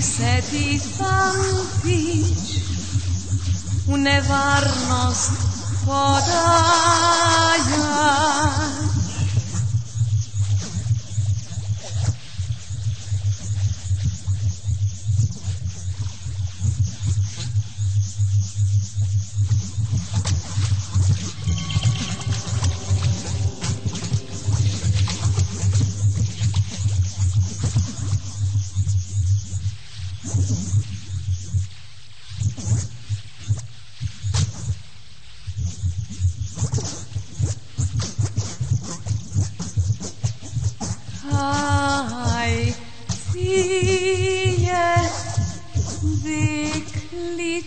ti pamtić u nevarnost podaja.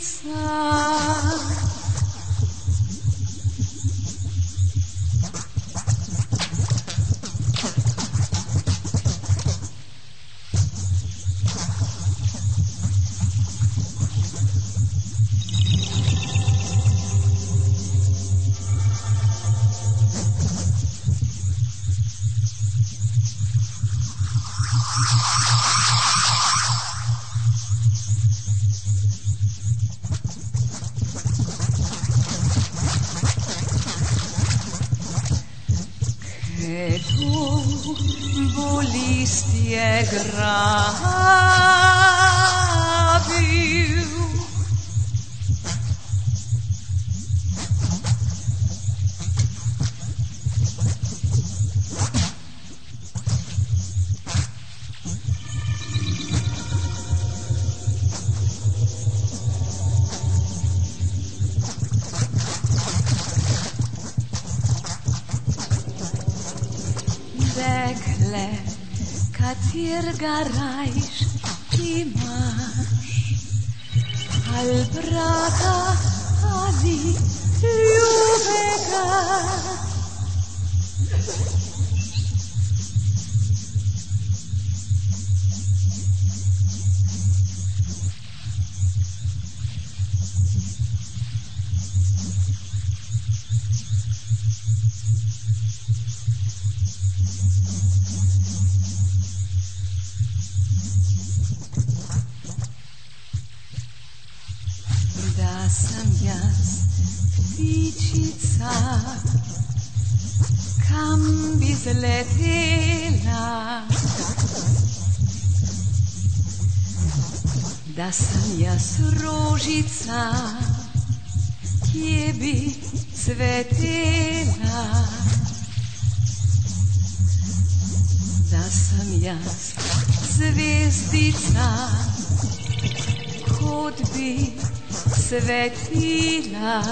散。Tu volisti e graviu Dekle, katerega rajš imaš, al brata ali ljubega. Sam jaz ptičica, kam bi zletela? Da sam jaz rožica, kje bi cvetela? Da sem jaz zvezdica, kot bi svetila.